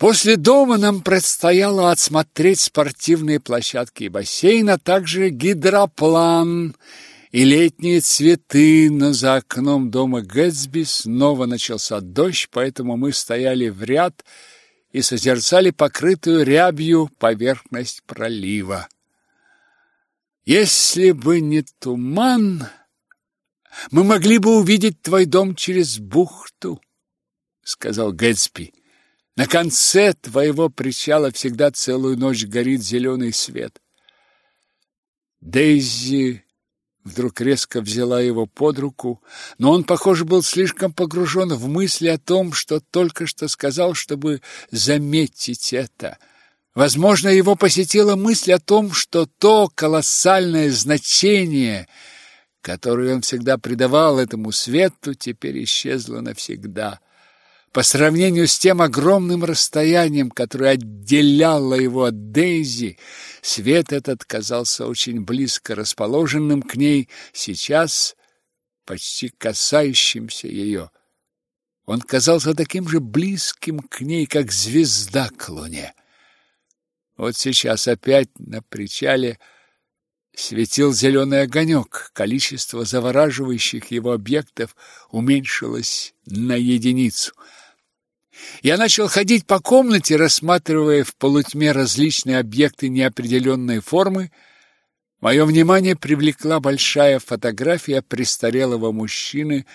После дома нам предстояло отсмотреть спортивные площадки и бассейн, а также гидроплан и летние цветы, но за окном дома Гэтсби снова начался дождь, поэтому мы стояли в ряд и созерцали покрытую рябью поверхность пролива. Если бы не туман, мы могли бы увидеть твой дом через бухту, сказал Гэтсби. На конце твоего причала всегда целую ночь горит зеленый свет. Дейзи вдруг резко взяла его под руку, но он, похоже, был слишком погружен в мысли о том, что только что сказал, чтобы заметить это. Возможно, его посетила мысль о том, что то колоссальное значение, которое он всегда придавал этому свету, теперь исчезло навсегда. По сравнению с тем огромным расстоянием, которое отделяло его от Дейзи, свет этот казался очень близко расположенным к ней, сейчас почти касающимся ее. Он казался таким же близким к ней, как звезда к луне. Вот сейчас опять на причале светил зеленый огонек. Количество завораживающих его объектов уменьшилось на единицу — я начал ходить по комнате, рассматривая в полутьме различные объекты неопределенной формы. Мое внимание привлекла большая фотография престарелого мужчины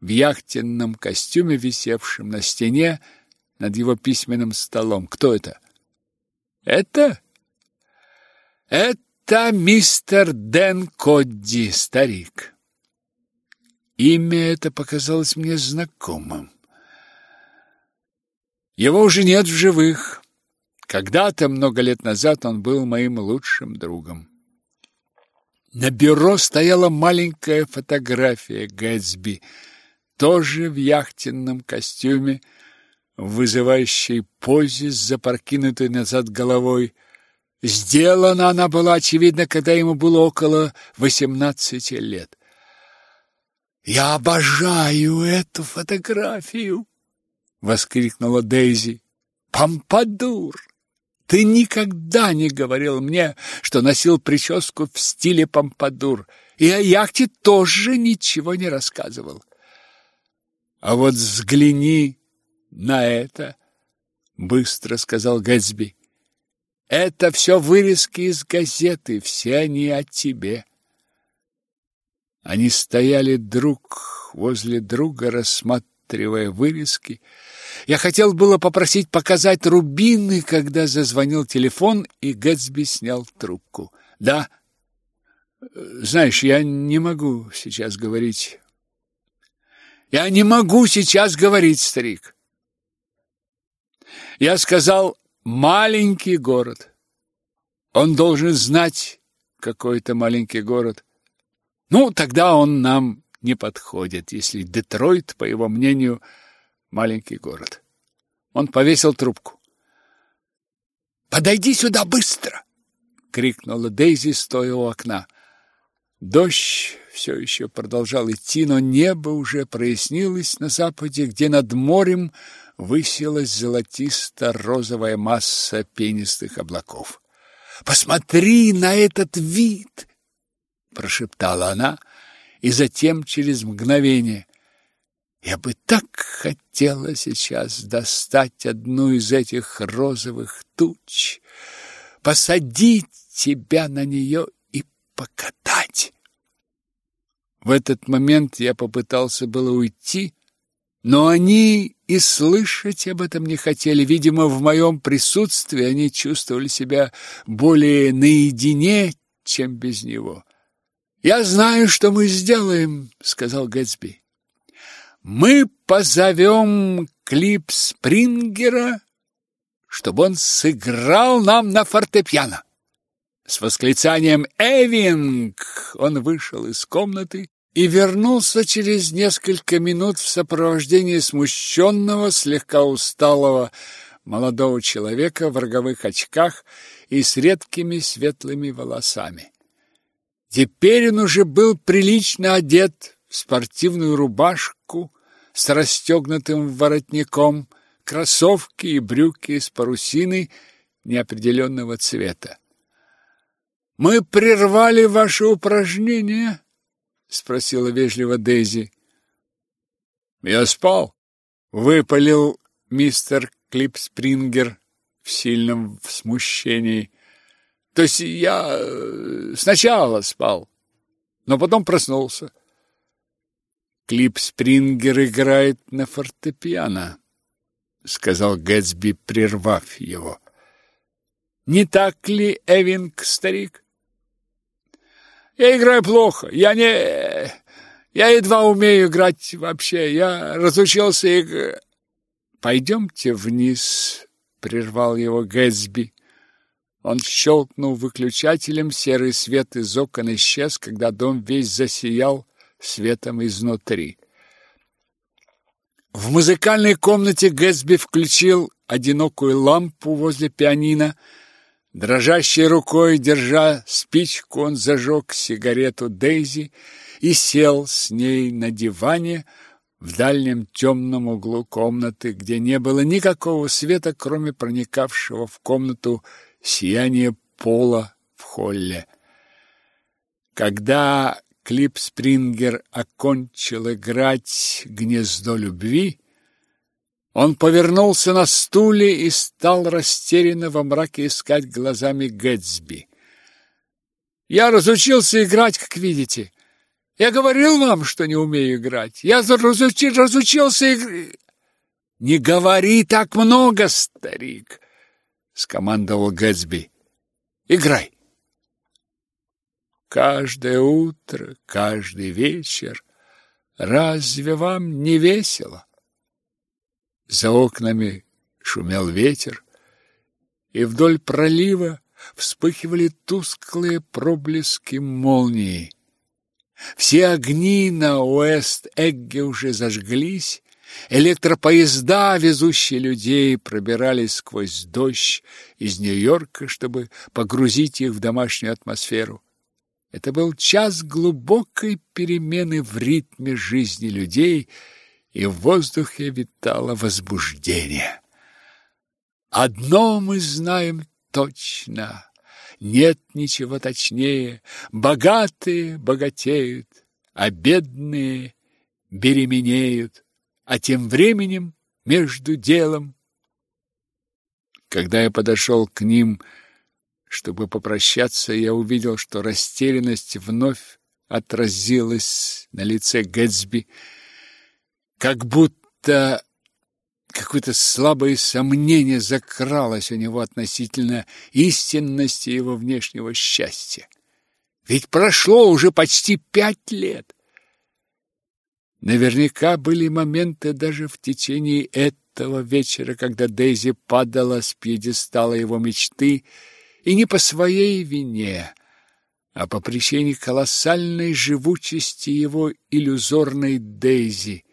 в яхтенном костюме, висевшем на стене над его письменным столом. Кто это? Это? Это мистер Дэн Кодди, старик. Имя это показалось мне знакомым. Его уже нет в живых. Когда-то, много лет назад, он был моим лучшим другом. На бюро стояла маленькая фотография Гэтсби, тоже в яхтенном костюме, вызывающей позе с запрокинутой назад головой. Сделана она была, очевидно, когда ему было около восемнадцати лет. «Я обожаю эту фотографию!» Воскликнула Дейзи. Помпадур. Ты никогда не говорил мне, что носил прическу в стиле помпадур, и о яхте тоже ничего не рассказывал. А вот взгляни на это, быстро сказал Гэтсби. Это все вырезки из газеты, все они о тебе. Они стояли друг возле друга, рассматривая вырезки, я хотел было попросить показать рубины, когда зазвонил телефон, и Гэтсби снял трубку. Да. Знаешь, я не могу сейчас говорить. Я не могу сейчас говорить, старик. Я сказал маленький город. Он должен знать какой-то маленький город. Ну, тогда он нам не подходит, если Детройт, по его мнению, маленький город. Он повесил трубку. «Подойди сюда быстро!» — крикнула Дейзи, стоя у окна. Дождь все еще продолжал идти, но небо уже прояснилось на западе, где над морем высилась золотисто-розовая масса пенистых облаков. «Посмотри на этот вид!» — прошептала она, и затем через мгновение я бы так хотела сейчас достать одну из этих розовых туч, посадить тебя на нее и покатать. В этот момент я попытался было уйти, но они и слышать об этом не хотели. Видимо, в моем присутствии они чувствовали себя более наедине, чем без него. «Я знаю, что мы сделаем», — сказал Гэтсби мы позовем Клип Спрингера, чтобы он сыграл нам на фортепиано. С восклицанием «Эвинг!» он вышел из комнаты и вернулся через несколько минут в сопровождении смущенного, слегка усталого молодого человека в роговых очках и с редкими светлыми волосами. Теперь он уже был прилично одет спортивную рубашку с расстегнутым воротником, кроссовки и брюки из парусины неопределенного цвета. «Мы прервали ваше упражнение?» — спросила вежливо Дейзи. «Я спал», — выпалил мистер Клипспрингер в сильном смущении. «То есть я э, сначала спал, но потом проснулся». Клипспрингер играет на фортепиано, — сказал Гэтсби, прервав его. — Не так ли, Эвинг, старик? — Я играю плохо. Я не... Я едва умею играть вообще. Я разучился иг... — Пойдемте вниз, — прервал его Гэтсби. Он щелкнул выключателем, серый свет из окон исчез, когда дом весь засиял светом изнутри. В музыкальной комнате Гэтсби включил одинокую лампу возле пианино. Дрожащей рукой, держа спичку, он зажег сигарету Дейзи и сел с ней на диване в дальнем темном углу комнаты, где не было никакого света, кроме проникавшего в комнату сияния пола в холле. Когда Клип Спрингер окончил играть «Гнездо любви», он повернулся на стуле и стал растерянно во мраке искать глазами Гэтсби. «Я разучился играть, как видите. Я говорил вам, что не умею играть. Я разучи, разучился играть». «Не говори так много, старик!» — скомандовал Гэтсби. «Играй!» Каждое утро, каждый вечер. Разве вам не весело? За окнами шумел ветер, и вдоль пролива вспыхивали тусклые проблески молнии. Все огни на Уэст-Эгге уже зажглись, электропоезда, везущие людей, пробирались сквозь дождь из Нью-Йорка, чтобы погрузить их в домашнюю атмосферу. Это был час глубокой перемены в ритме жизни людей, и в воздухе витало возбуждение. Одно мы знаем точно, нет ничего точнее. Богатые богатеют, а бедные беременеют, а тем временем между делом. Когда я подошел к ним, чтобы попрощаться, я увидел, что растерянность вновь отразилась на лице Гэтсби, как будто какое-то слабое сомнение закралось у него относительно истинности его внешнего счастья. Ведь прошло уже почти пять лет. Наверняка были моменты даже в течение этого вечера, когда Дейзи падала с пьедестала его мечты, и не по своей вине, а по причине колоссальной живучести его иллюзорной Дейзи.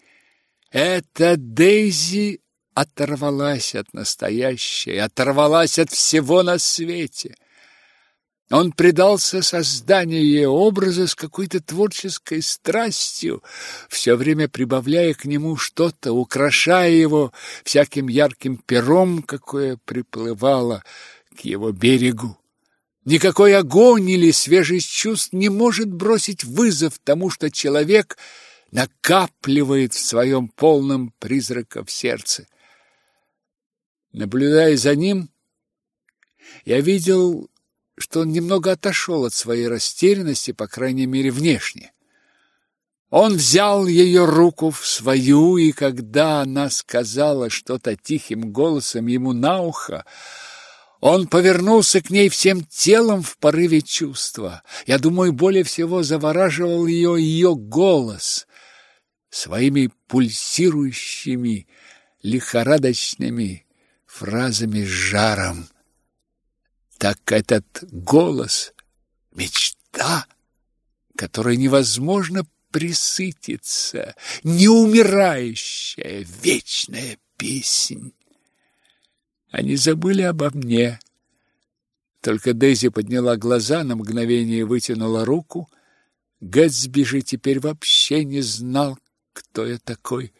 Эта Дейзи оторвалась от настоящей, оторвалась от всего на свете. Он предался созданию ее образа с какой-то творческой страстью, все время прибавляя к нему что-то, украшая его всяким ярким пером, какое приплывало к его берегу. Никакой огонь или свежесть чувств не может бросить вызов тому, что человек накапливает в своем полном призраков сердце. Наблюдая за ним, я видел, что он немного отошел от своей растерянности, по крайней мере, внешне. Он взял ее руку в свою, и когда она сказала что-то тихим голосом ему на ухо, он повернулся к ней всем телом в порыве чувства. Я думаю, более всего завораживал ее ее голос своими пульсирующими, лихорадочными фразами с жаром. Так этот голос — мечта, которой невозможно присытиться, неумирающая вечная песнь. Они забыли обо мне. Только Дейзи подняла глаза, на мгновение вытянула руку. Гэтсби же теперь вообще не знал, кто я такой.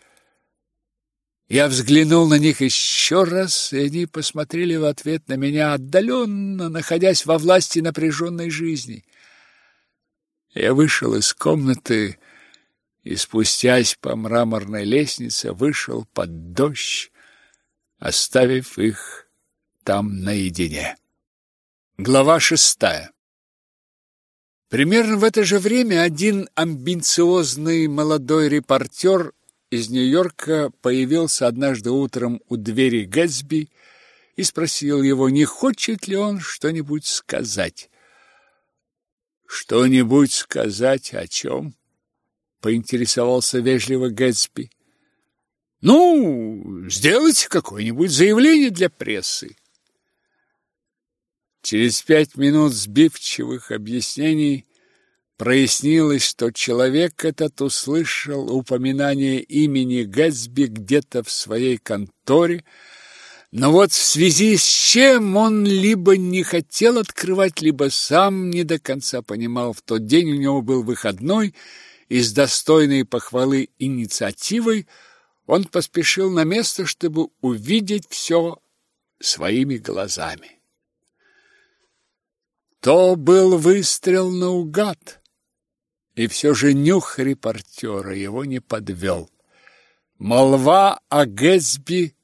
Я взглянул на них еще раз, и они посмотрели в ответ на меня отдаленно, находясь во власти напряженной жизни. Я вышел из комнаты и, спустясь по мраморной лестнице, вышел под дождь, оставив их там наедине. Глава шестая Примерно в это же время один амбициозный молодой репортер из Нью-Йорка появился однажды утром у двери Гэтсби и спросил его, не хочет ли он что-нибудь сказать. «Что-нибудь сказать о чем?» — поинтересовался вежливо Гэтсби. «Ну, сделайте какое-нибудь заявление для прессы». Через пять минут сбивчивых объяснений прояснилось, что человек этот услышал упоминание имени Гэтсби где-то в своей конторе, но вот в связи с чем он либо не хотел открывать, либо сам не до конца понимал. В тот день у него был выходной, и с достойной похвалы инициативой он поспешил на место, чтобы увидеть все своими глазами. То был выстрел наугад. И все же нюх репортера его не подвел. Молва о Гэтсби,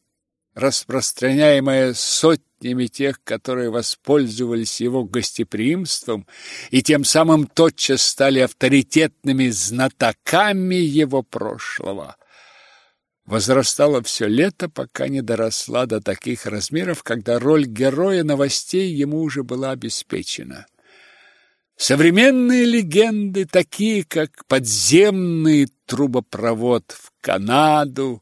распространяемая сотнями тех, которые воспользовались его гостеприимством и тем самым тотчас стали авторитетными знатоками его прошлого, возрастала все лето, пока не доросла до таких размеров, когда роль героя новостей ему уже была обеспечена. Современные легенды, такие как подземный трубопровод в Канаду,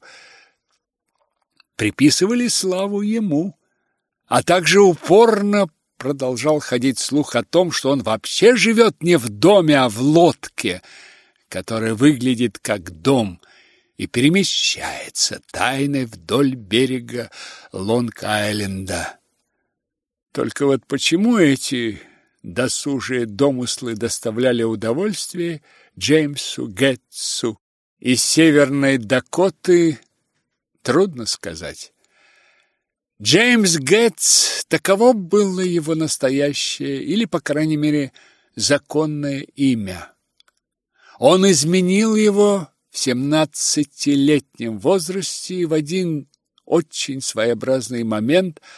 приписывали славу ему, а также упорно продолжал ходить слух о том, что он вообще живет не в доме, а в лодке, которая выглядит как дом и перемещается тайной вдоль берега Лонг-Айленда. Только вот почему эти досужие домыслы доставляли удовольствие Джеймсу Гетсу из Северной Дакоты, трудно сказать. Джеймс Гетс, таково было его настоящее, или, по крайней мере, законное имя. Он изменил его в семнадцатилетнем возрасте в один очень своеобразный момент –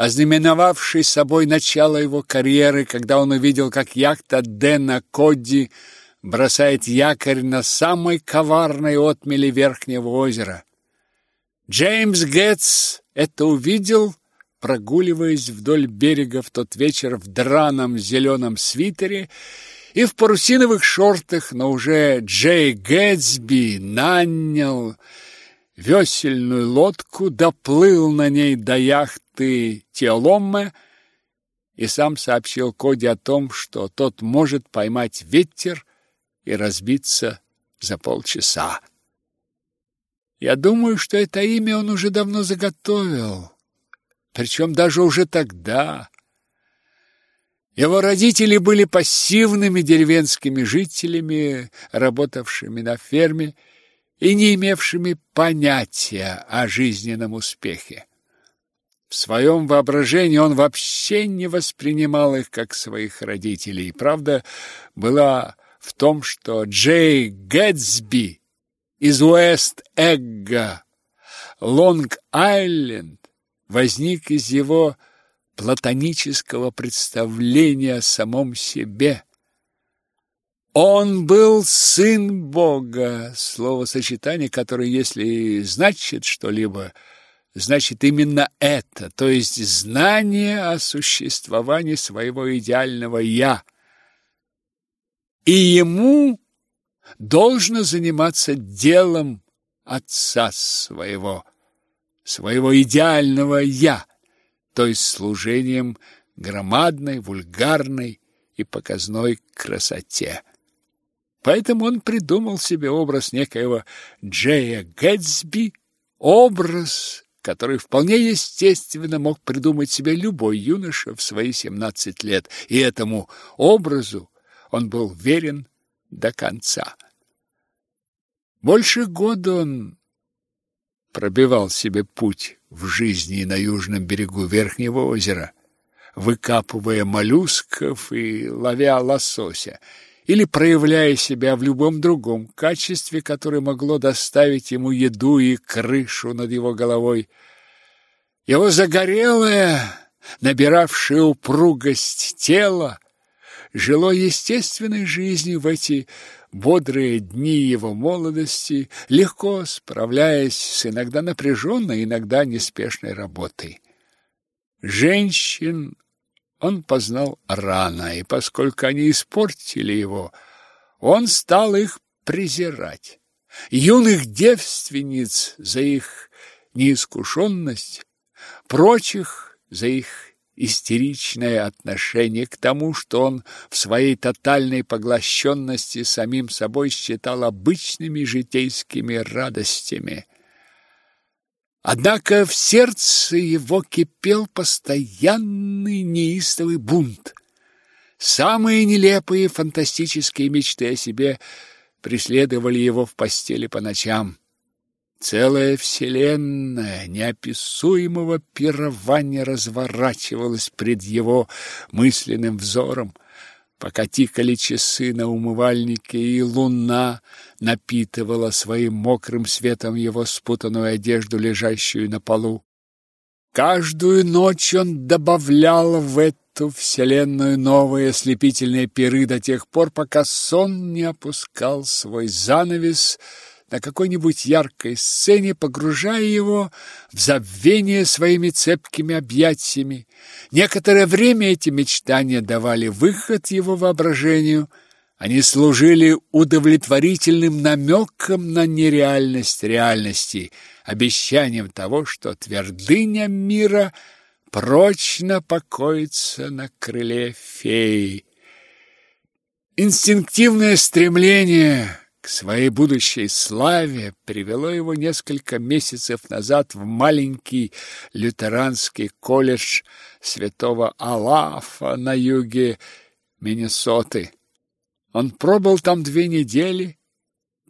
ознаменовавший собой начало его карьеры, когда он увидел, как яхта Дэна Кодди бросает якорь на самой коварной отмели Верхнего озера. Джеймс Гетц это увидел, прогуливаясь вдоль берега в тот вечер в драном зеленом свитере и в парусиновых шортах, но уже Джей Гэтсби нанял весельную лодку, доплыл на ней до яхты Теоломме и сам сообщил Коди о том, что тот может поймать ветер и разбиться за полчаса. Я думаю, что это имя он уже давно заготовил, причем даже уже тогда. Его родители были пассивными деревенскими жителями, работавшими на ферме, и не имевшими понятия о жизненном успехе. В своем воображении он вообще не воспринимал их как своих родителей. Правда была в том, что Джей Гэтсби из Уэст-Эгга, Лонг-Айленд, возник из его платонического представления о самом себе – он был сын Бога, словосочетание, которое, если значит что-либо, значит именно это, то есть знание о существовании своего идеального «я». И ему должно заниматься делом отца своего, своего идеального «я», то есть служением громадной, вульгарной и показной красоте. Поэтому он придумал себе образ некоего Джея Гэтсби, образ, который вполне естественно мог придумать себе любой юноша в свои семнадцать лет, и этому образу он был верен до конца. Больше года он пробивал себе путь в жизни на южном берегу Верхнего озера, выкапывая моллюсков и ловя лосося, или проявляя себя в любом другом качестве, которое могло доставить ему еду и крышу над его головой. Его загорелое, набиравшее упругость тело, жило естественной жизнью в эти бодрые дни его молодости, легко справляясь с иногда напряженной, иногда неспешной работой. Женщин он познал рано, и поскольку они испортили его, он стал их презирать. Юных девственниц за их неискушенность, прочих за их истеричное отношение к тому, что он в своей тотальной поглощенности самим собой считал обычными житейскими радостями. Однако в сердце его кипел постоянный неистовый бунт. Самые нелепые фантастические мечты о себе преследовали его в постели по ночам. Целая вселенная неописуемого пирования разворачивалась пред его мысленным взором, пока тикали часы на умывальнике, и луна напитывала своим мокрым светом его спутанную одежду, лежащую на полу. Каждую ночь он добавлял в эту вселенную новые ослепительные пиры до тех пор, пока сон не опускал свой занавес — на какой-нибудь яркой сцене, погружая его в забвение своими цепкими объятиями. Некоторое время эти мечтания давали выход его воображению. Они служили удовлетворительным намеком на нереальность реальности, обещанием того, что твердыня мира прочно покоится на крыле феи. Инстинктивное стремление к своей будущей славе привело его несколько месяцев назад в маленький лютеранский колледж святого Алафа на юге Миннесоты. Он пробыл там две недели,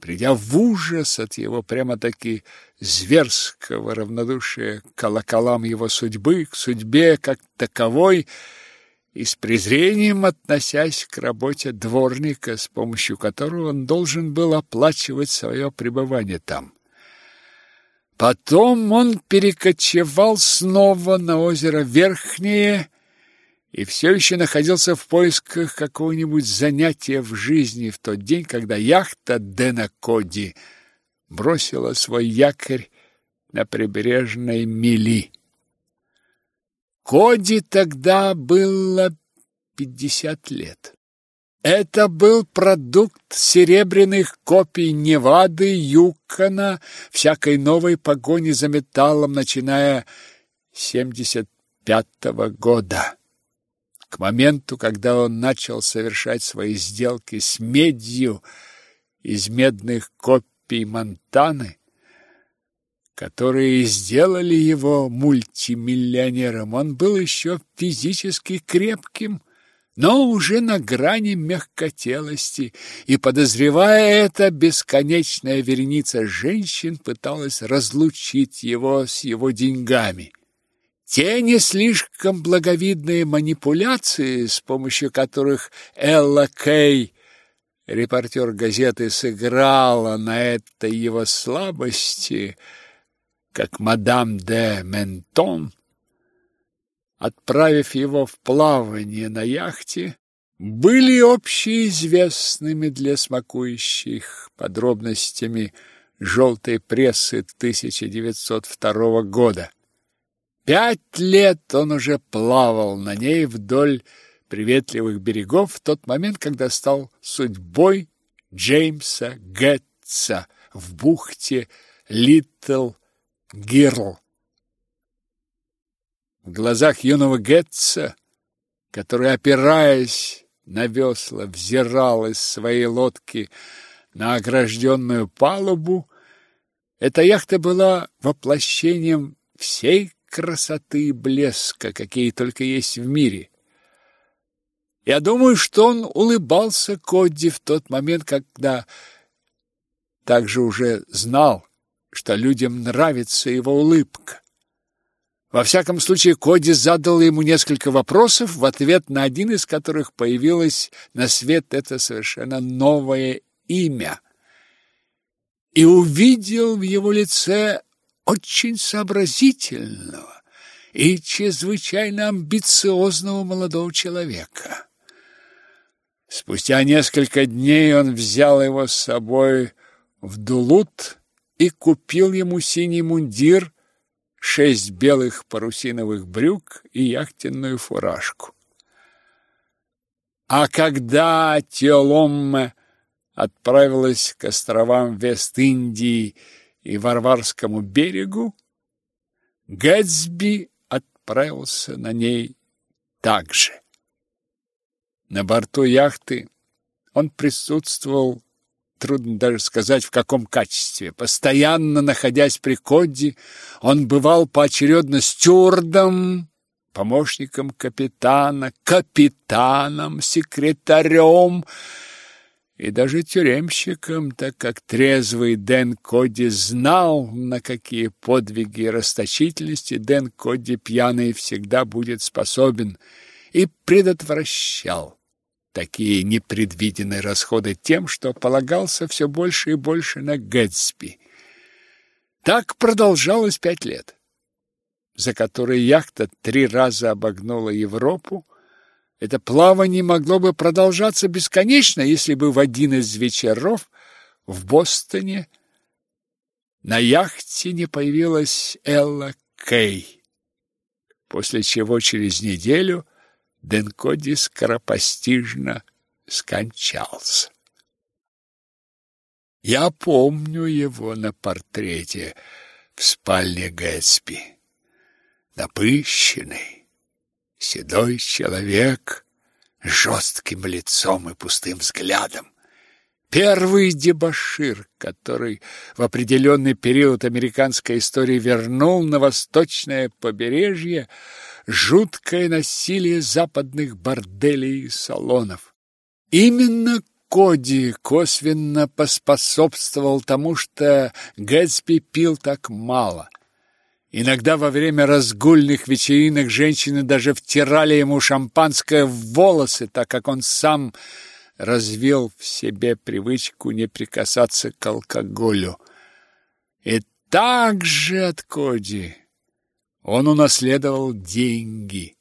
придя в ужас от его прямо-таки зверского равнодушия к колоколам его судьбы, к судьбе как таковой – и с презрением относясь к работе дворника, с помощью которого он должен был оплачивать свое пребывание там. Потом он перекочевал снова на озеро Верхнее и все еще находился в поисках какого-нибудь занятия в жизни в тот день, когда яхта Дэна Коди бросила свой якорь на прибрежной мели. Коди тогда было пятьдесят лет. Это был продукт серебряных копий Невады, Юкона, всякой новой погони за металлом, начиная с 75-го года. К моменту, когда он начал совершать свои сделки с медью из медных копий Монтаны, которые сделали его мультимиллионером. Он был еще физически крепким, но уже на грани мягкотелости, и, подозревая это, бесконечная вереница женщин пыталась разлучить его с его деньгами. Те не слишком благовидные манипуляции, с помощью которых Элла Кей, репортер газеты, сыграла на этой его слабости – как мадам де Ментон, отправив его в плавание на яхте, были общеизвестными для смакующих подробностями желтой прессы 1902 года. Пять лет он уже плавал на ней вдоль приветливых берегов в тот момент, когда стал судьбой Джеймса Гетца в бухте Литл Гирл. В глазах юного Гетца, который, опираясь на весла, взирал из своей лодки на огражденную палубу, эта яхта была воплощением всей красоты и блеска, какие только есть в мире. Я думаю, что он улыбался Кодди в тот момент, когда также уже знал, что людям нравится его улыбка. Во всяком случае, Коди задал ему несколько вопросов, в ответ на один из которых появилось на свет это совершенно новое имя. И увидел в его лице очень сообразительного и чрезвычайно амбициозного молодого человека. Спустя несколько дней он взял его с собой в Дулут и купил ему синий мундир, шесть белых парусиновых брюк и яхтенную фуражку. А когда Теоломме отправилась к островам Вест-Индии и Варварскому берегу, Гэтсби отправился на ней также. На борту яхты он присутствовал, трудно даже сказать в каком качестве. Постоянно находясь при Кодди, он бывал поочередно стюардом, помощником капитана, капитаном, секретарем и даже тюремщиком, так как трезвый Дэн Коди знал, на какие подвиги и расточительности Дэн Коди пьяный всегда будет способен, и предотвращал такие непредвиденные расходы тем, что полагался все больше и больше на Гэтсби. Так продолжалось пять лет, за которые яхта три раза обогнула Европу. Это плавание могло бы продолжаться бесконечно, если бы в один из вечеров в Бостоне на яхте не появилась Элла Кей, после чего через неделю Денкоди скоропостижно скончался. Я помню его на портрете в спальне Гэтсби. Напыщенный, седой человек с жестким лицом и пустым взглядом. Первый дебошир, который в определенный период американской истории вернул на восточное побережье жуткое насилие западных борделей и салонов. Именно Коди косвенно поспособствовал тому, что Гэтсби пил так мало. Иногда во время разгульных вечеринок женщины даже втирали ему шампанское в волосы, так как он сам развил в себе привычку не прикасаться к алкоголю. И также от Коди он унаследовал деньги.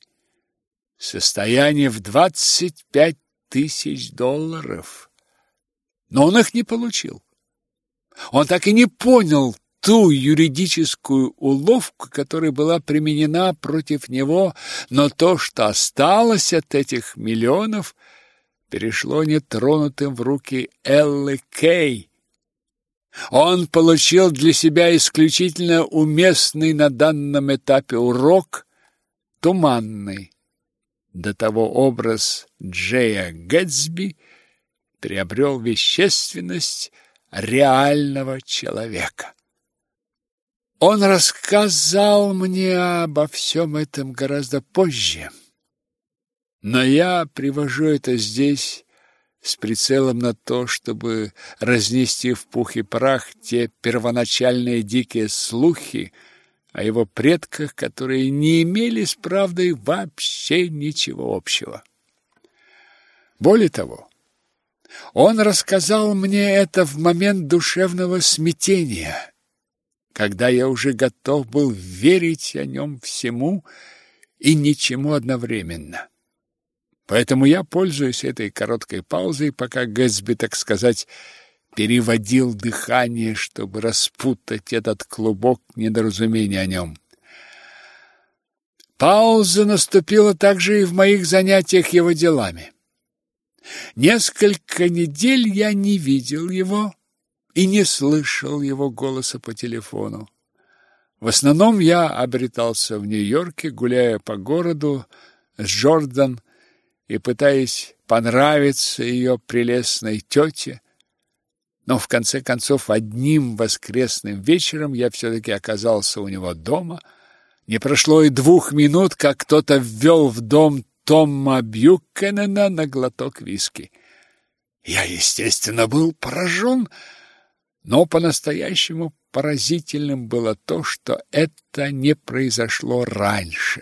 Состояние в двадцать пять тысяч долларов. Но он их не получил. Он так и не понял ту юридическую уловку, которая была применена против него, но то, что осталось от этих миллионов, перешло нетронутым в руки Эллы Кей, он получил для себя исключительно уместный на данном этапе урок, туманный. До того образ Джея Гэтсби приобрел вещественность реального человека. Он рассказал мне обо всем этом гораздо позже, но я привожу это здесь с прицелом на то, чтобы разнести в пух и прах те первоначальные дикие слухи о его предках, которые не имели с правдой вообще ничего общего. Более того, он рассказал мне это в момент душевного смятения, когда я уже готов был верить о нем всему и ничему одновременно. Поэтому я пользуюсь этой короткой паузой, пока Гэтсби, так сказать, переводил дыхание, чтобы распутать этот клубок недоразумения о нем. Пауза наступила также и в моих занятиях его делами. Несколько недель я не видел его и не слышал его голоса по телефону. В основном я обретался в Нью-Йорке, гуляя по городу с Джордан и пытаясь понравиться ее прелестной тете. Но в конце концов одним воскресным вечером я все-таки оказался у него дома. Не прошло и двух минут, как кто-то ввел в дом Тома Бьюкенена на глоток виски. Я, естественно, был поражен, но по-настоящему поразительным было то, что это не произошло раньше.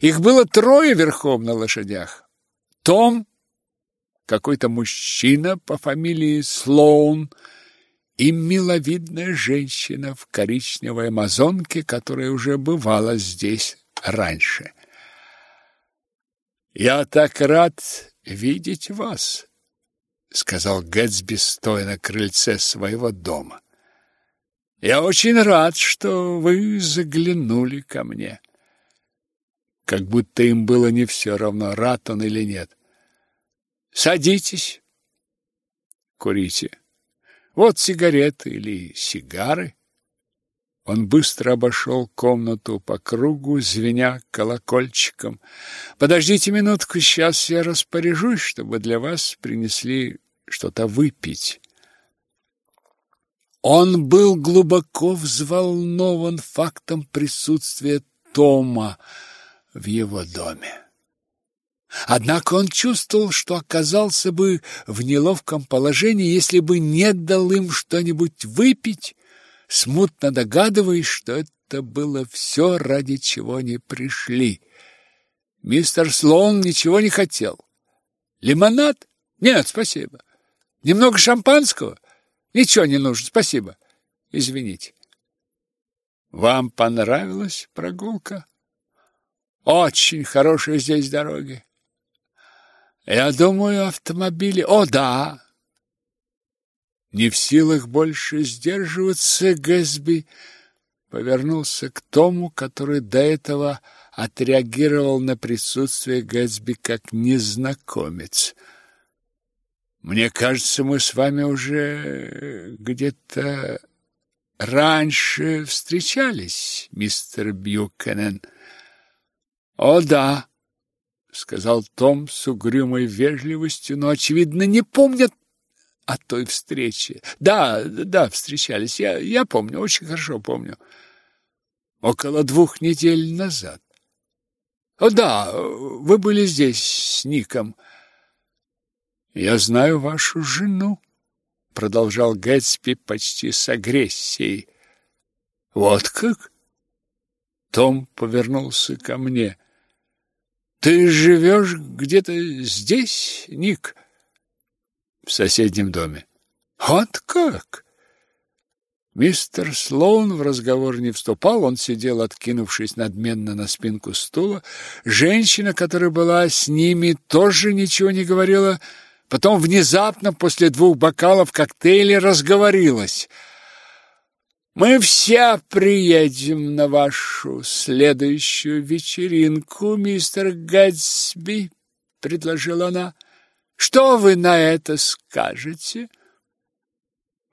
Их было трое верхом на лошадях. Том, какой-то мужчина по фамилии Слоун и миловидная женщина в коричневой амазонке, которая уже бывала здесь раньше. «Я так рад видеть вас», — сказал Гэтсби, стоя на крыльце своего дома. «Я очень рад, что вы заглянули ко мне». Как будто им было не все равно, рад он или нет. «Садитесь, курите. Вот сигареты или сигары». Он быстро обошел комнату по кругу, звеня колокольчиком. «Подождите минутку, сейчас я распоряжусь, чтобы для вас принесли что-то выпить». Он был глубоко взволнован фактом присутствия Тома в его доме. Однако он чувствовал, что оказался бы в неловком положении, если бы не дал им что-нибудь выпить, смутно догадываясь, что это было все, ради чего они пришли. Мистер Слоун ничего не хотел. Лимонад? Нет, спасибо. Немного шампанского? Ничего не нужно, спасибо. Извините. Вам понравилась прогулка? Очень хорошие здесь дороги. Я думаю, автомобили... О, да, не в силах больше сдерживаться, Гэсби повернулся к Тому, который до этого отреагировал на присутствие Гэтсби как незнакомец. Мне кажется, мы с вами уже где-то раньше встречались, мистер Бьюкенен. О, да, сказал Том с угрюмой вежливостью, но очевидно не помнят о той встрече. Да, да, встречались. Я, я помню, очень хорошо помню. Около двух недель назад. О, да, вы были здесь с Ником. Я знаю вашу жену, продолжал Гэтсби почти с агрессией. Вот как? Том повернулся ко мне. Ты живешь где-то здесь, Ник? в соседнем доме. Вот как? Мистер Слоун в разговор не вступал, он сидел, откинувшись надменно на спинку стула. Женщина, которая была с ними, тоже ничего не говорила. Потом внезапно, после двух бокалов коктейля, разговорилась. «Мы все приедем на вашу следующую вечеринку, мистер Гэтсби», — предложила она. Что вы на это скажете?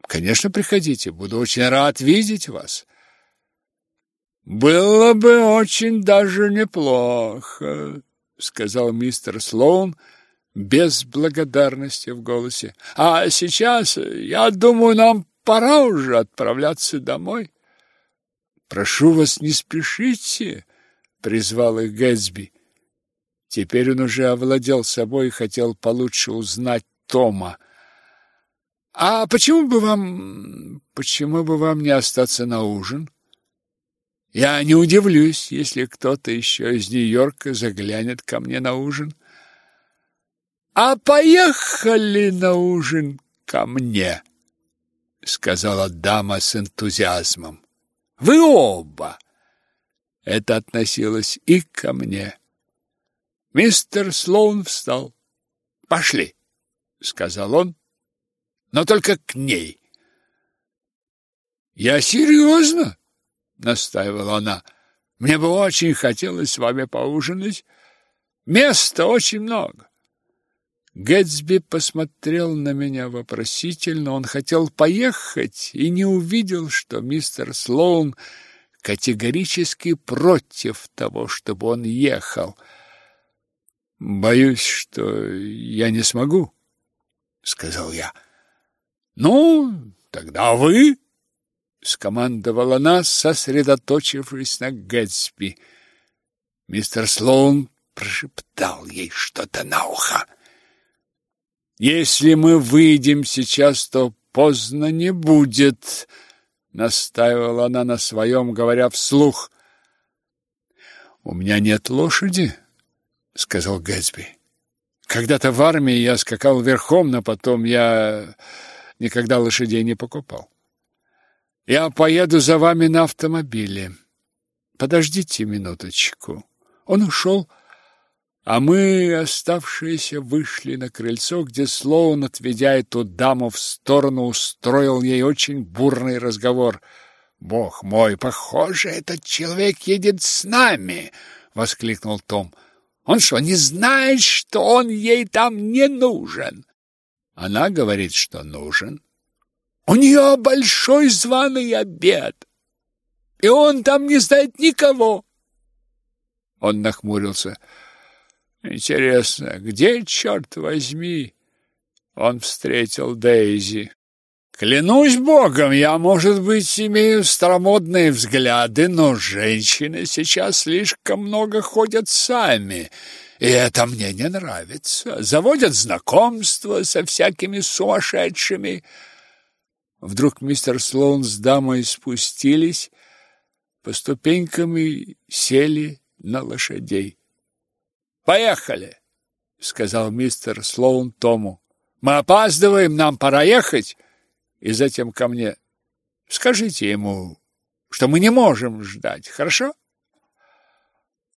Конечно, приходите. Буду очень рад видеть вас. Было бы очень даже неплохо, сказал мистер Слоун без благодарности в голосе. А сейчас, я думаю, нам пора уже отправляться домой. Прошу вас, не спешите, призвал их Гэтсби. Теперь он уже овладел собой и хотел получше узнать Тома. А почему бы вам, почему бы вам не остаться на ужин? Я не удивлюсь, если кто-то еще из Нью-Йорка заглянет ко мне на ужин. А поехали на ужин ко мне, сказала дама с энтузиазмом. Вы оба. Это относилось и ко мне. Мистер Слоун встал. «Пошли», — сказал он, — «но только к ней». «Я серьезно?» — настаивала она. «Мне бы очень хотелось с вами поужинать. Места очень много». Гэтсби посмотрел на меня вопросительно. Он хотел поехать и не увидел, что мистер Слоун категорически против того, чтобы он ехал — Боюсь, что я не смогу, сказал я. Ну, тогда вы, скомандовала она, сосредоточившись на Гэтсби. Мистер Слоун прошептал ей что-то на ухо. Если мы выйдем сейчас, то поздно не будет, настаивала она на своем, говоря вслух. У меня нет лошади, сказал Гэтсби. Когда-то в армии я скакал верхом, но потом я никогда лошадей не покупал. Я поеду за вами на автомобиле. Подождите минуточку. Он ушел, а мы, оставшиеся, вышли на крыльцо, где Слоун, отведя эту даму в сторону, устроил ей очень бурный разговор. «Бог мой, похоже, этот человек едет с нами!» — воскликнул Том. «Он что, не знает, что он ей там не нужен?» Она говорит, что нужен. «У нее большой званый обед, и он там не знает никого!» Он нахмурился. Интересно, где, черт возьми, он встретил Дейзи? Клянусь богом, я, может быть, имею старомодные взгляды, но женщины сейчас слишком много ходят сами, и это мне не нравится. Заводят знакомства со всякими сумасшедшими. Вдруг мистер Слоун с дамой спустились по ступенькам и сели на лошадей. Поехали, сказал мистер Слоун Тому. Мы опаздываем, нам пора ехать. И затем ко мне: Скажите ему, что мы не можем ждать, хорошо?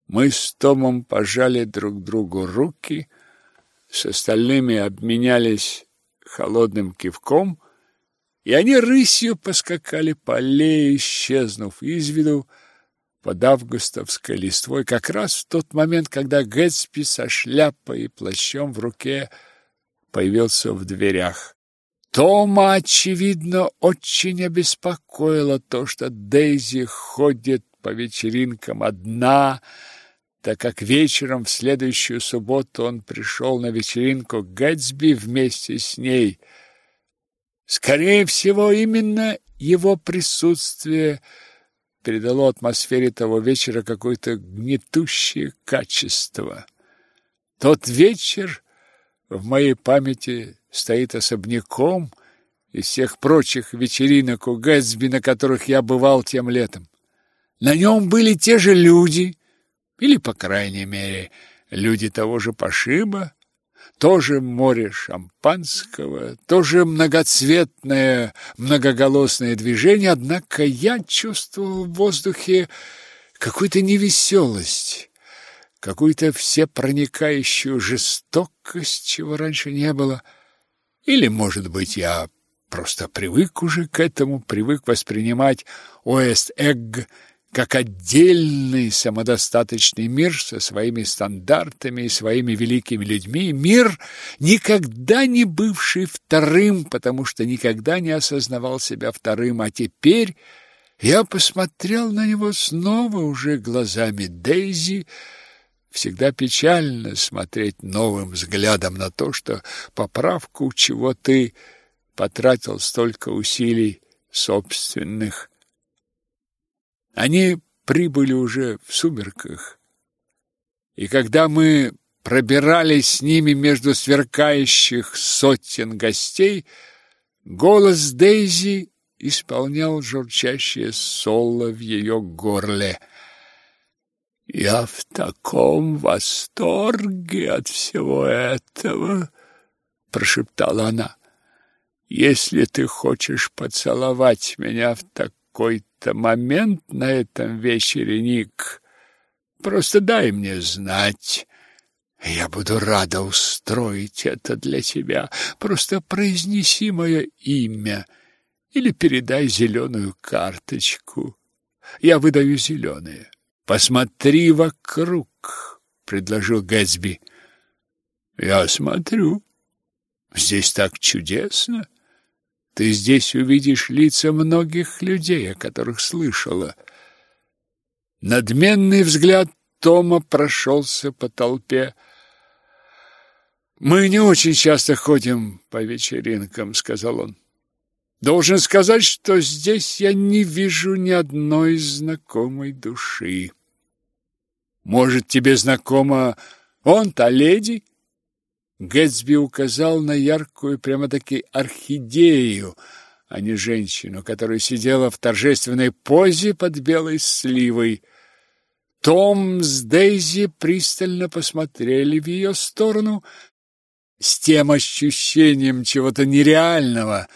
Мы с Томом пожали друг другу руки, с остальными обменялись холодным кивком, и они рысью поскакали по аллее, исчезнув из виду, под августовской листвой как раз в тот момент, когда Гэтсби со шляпой и плащом в руке появился в дверях. Тома, очевидно, очень обеспокоило то, что Дейзи ходит по вечеринкам одна, так как вечером в следующую субботу он пришел на вечеринку Гэтсби вместе с ней. Скорее всего, именно его присутствие – придало атмосфере того вечера какое-то гнетущее качество. Тот вечер в моей памяти стоит особняком из всех прочих вечеринок у Гэтсби, на которых я бывал тем летом. На нем были те же люди, или, по крайней мере, люди того же пошиба, тоже море шампанского, тоже многоцветное, многоголосное движение, однако я чувствовал в воздухе какую-то невеселость, какую-то всепроникающую жестокость, чего раньше не было. Или, может быть, я просто привык уже к этому, привык воспринимать Уэст-Эгг как отдельный самодостаточный мир со своими стандартами и своими великими людьми, мир, никогда не бывший вторым, потому что никогда не осознавал себя вторым, а теперь я посмотрел на него снова уже глазами Дейзи, Всегда печально смотреть новым взглядом на то, что поправку, чего ты потратил столько усилий собственных, они прибыли уже в сумерках. И когда мы пробирались с ними между сверкающих сотен гостей, голос Дейзи исполнял журчащее соло в ее горле. «Я в таком восторге от всего этого!» — прошептала она. «Если ты хочешь поцеловать меня в такой какой-то момент на этом вечере, Ник, просто дай мне знать. Я буду рада устроить это для тебя. Просто произнеси мое имя или передай зеленую карточку. Я выдаю зеленые. Посмотри вокруг, предложил Гэтсби. Я смотрю. Здесь так чудесно. Ты здесь увидишь лица многих людей, о которых слышала. Надменный взгляд Тома прошелся по толпе. Мы не очень часто ходим по вечеринкам, сказал он. Должен сказать, что здесь я не вижу ни одной знакомой души. Может, тебе знакома он та леди? Гэтсби указал на яркую, прямо-таки орхидею, а не женщину, которая сидела в торжественной позе под белой сливой. Том с Дейзи пристально посмотрели в ее сторону с тем ощущением чего-то нереального,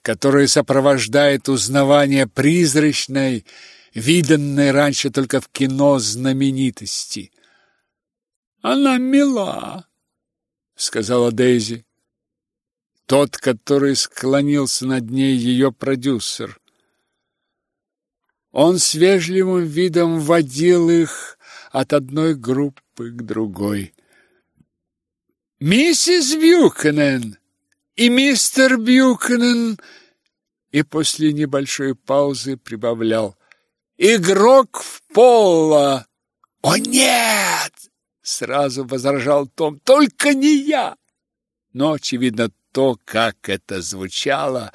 которое сопровождает узнавание призрачной, виданной раньше только в кино знаменитости. «Она мила», — сказала Дейзи. Тот, который склонился над ней, ее продюсер. Он с вежливым видом водил их от одной группы к другой. «Миссис Бьюкенен и мистер Бьюкенен!» И после небольшой паузы прибавлял. «Игрок в поло!» «О, нет!» — сразу возражал Том. «Только не я!» Но, очевидно, то, как это звучало,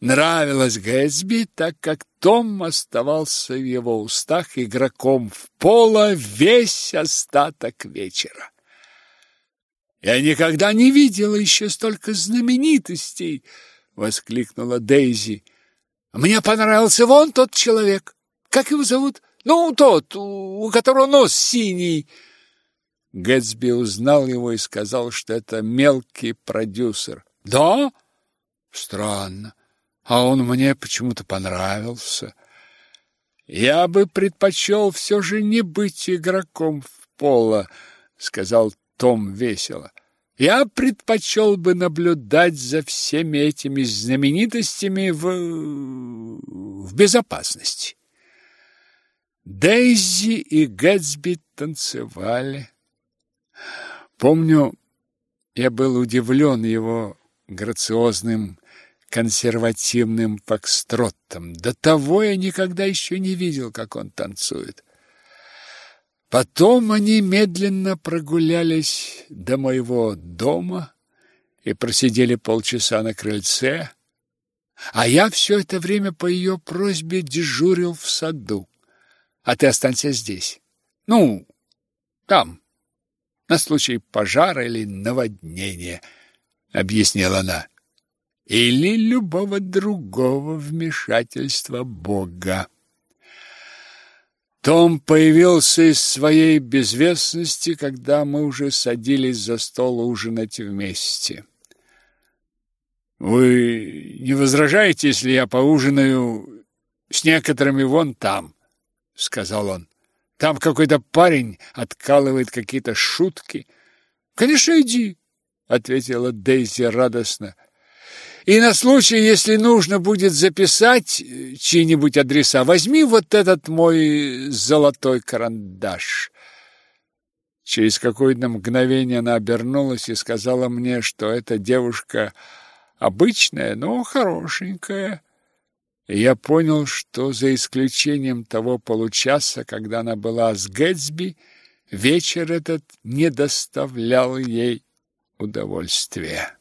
нравилось Гэтсби, так как Том оставался в его устах игроком в поло весь остаток вечера. «Я никогда не видела еще столько знаменитостей!» — воскликнула Дейзи. «Мне понравился вон тот человек. Как его зовут? Ну, тот, у которого нос синий». Гэтсби узнал его и сказал, что это мелкий продюсер. Да? Странно. А он мне почему-то понравился. Я бы предпочел все же не быть игроком в поло, сказал Том весело. Я предпочел бы наблюдать за всеми этими знаменитостями в, в безопасности. Дейзи и Гэтсби танцевали. Помню, я был удивлен его грациозным консервативным фокстроттом. До того я никогда еще не видел, как он танцует. Потом они медленно прогулялись до моего дома и просидели полчаса на крыльце, а я все это время по ее просьбе дежурил в саду. А ты останься здесь. Ну, там, на случай пожара или наводнения, объяснила она. Или любого другого вмешательства Бога. Том появился из своей безвестности, когда мы уже садились за стол ужинать вместе. Вы не возражаете, если я поужинаю с некоторыми вон там, сказал он. Там какой-то парень откалывает какие-то шутки. Конечно, иди, ответила Дейзи радостно. И на случай, если нужно будет записать э, чьи-нибудь адреса, возьми вот этот мой золотой карандаш. Через какое-то мгновение она обернулась и сказала мне, что эта девушка обычная, но хорошенькая. Я понял, что за исключением того получаса, когда она была с Гэтсби, вечер этот не доставлял ей удовольствия.